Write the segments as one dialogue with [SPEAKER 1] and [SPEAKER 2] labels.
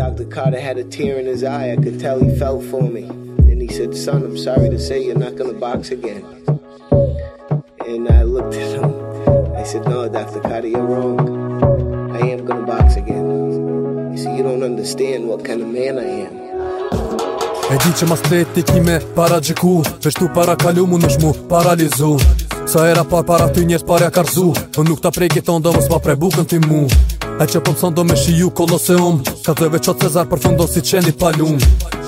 [SPEAKER 1] Dr. Carter had a tear in his eye. I could tell he felt for me. And he said, Son, I'm sorry to say you're not going to box again. And I looked at him. I said, No, Dr. Carter, you're wrong. I am going to box again. He said, You don't understand what kind of man I am.
[SPEAKER 2] E di që mas treti ki me para gjiku Veshtu para kalu mu nësh mu paralizu Sa era par para ty njerës parja karzu Unë nuk ta prej kiton do mos ma prej bukën ti mu E që po mëson do me shiju koloseum Ka dhe veqot Cezar për fundo si qeni palum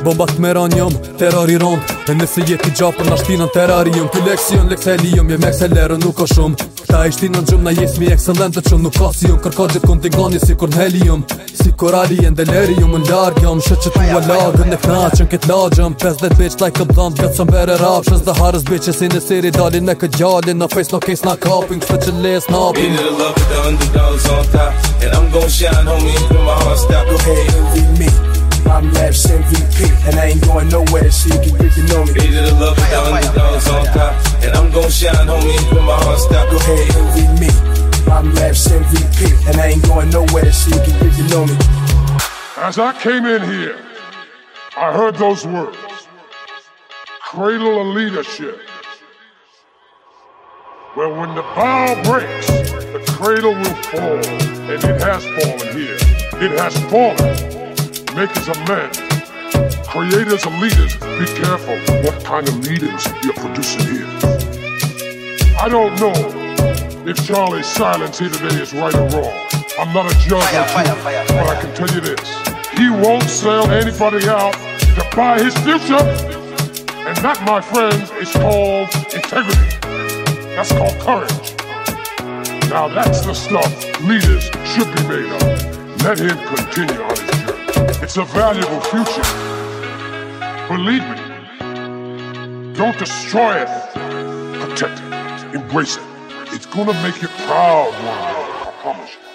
[SPEAKER 2] Bombat me ranjom, terror i rond E nëse jeti gjapër në shtinën terrarium Ky leksion, lekselium, jem ekselerë nuk o shumë. Këta i shtinë në gjumë, na jesmi ekscelent të qëmë Nuk ka si jom, kërka gjithë kontingoni si kur në helium. Si kur alien, delirium, në largë jom Shë që tu a lagën, në knaqën, këtë lagjëm. 50 bitch like a blunt, gëtë sëm bere rapshës Dhe harës bitches si në siri dalin në këtë gjallin Në face, no case, na kapin, këtë që les napin.
[SPEAKER 3] Into the love with the underdogs on top. And I'm gon' shine, homie, when my heart stop.
[SPEAKER 4] Go ahead, envy me. I'm Labs MVP, and I ain't going nowhere, so you can get to know me.
[SPEAKER 3] Into the love with the underdogs on top. And I'm gon' shine, homie, when my heart stop.
[SPEAKER 4] Go ahead, envy me. I'm Labs MVP, and I ain't going nowhere, so you can get to know me.
[SPEAKER 5] As I came in here, I heard those words cradle of leadership. Well, when the bough breaks, the cradle will fall, and it has fallen here. It has fallen. Makers of men, creators of leaders, be careful what kind of leaders you're producing here. I don't know if Charlie's silence here today is right or wrong. I'm not a judge, of you, but I can tell you this: he won't sell anybody out to buy his future, and that, my friends, is called integrity. That's called courage. Now that's the stuff leaders should be made of. Let him continue on his journey. It's a valuable future. Believe me. Don't destroy it. Protect it. Embrace it. It's gonna make you proud one day. I promise you.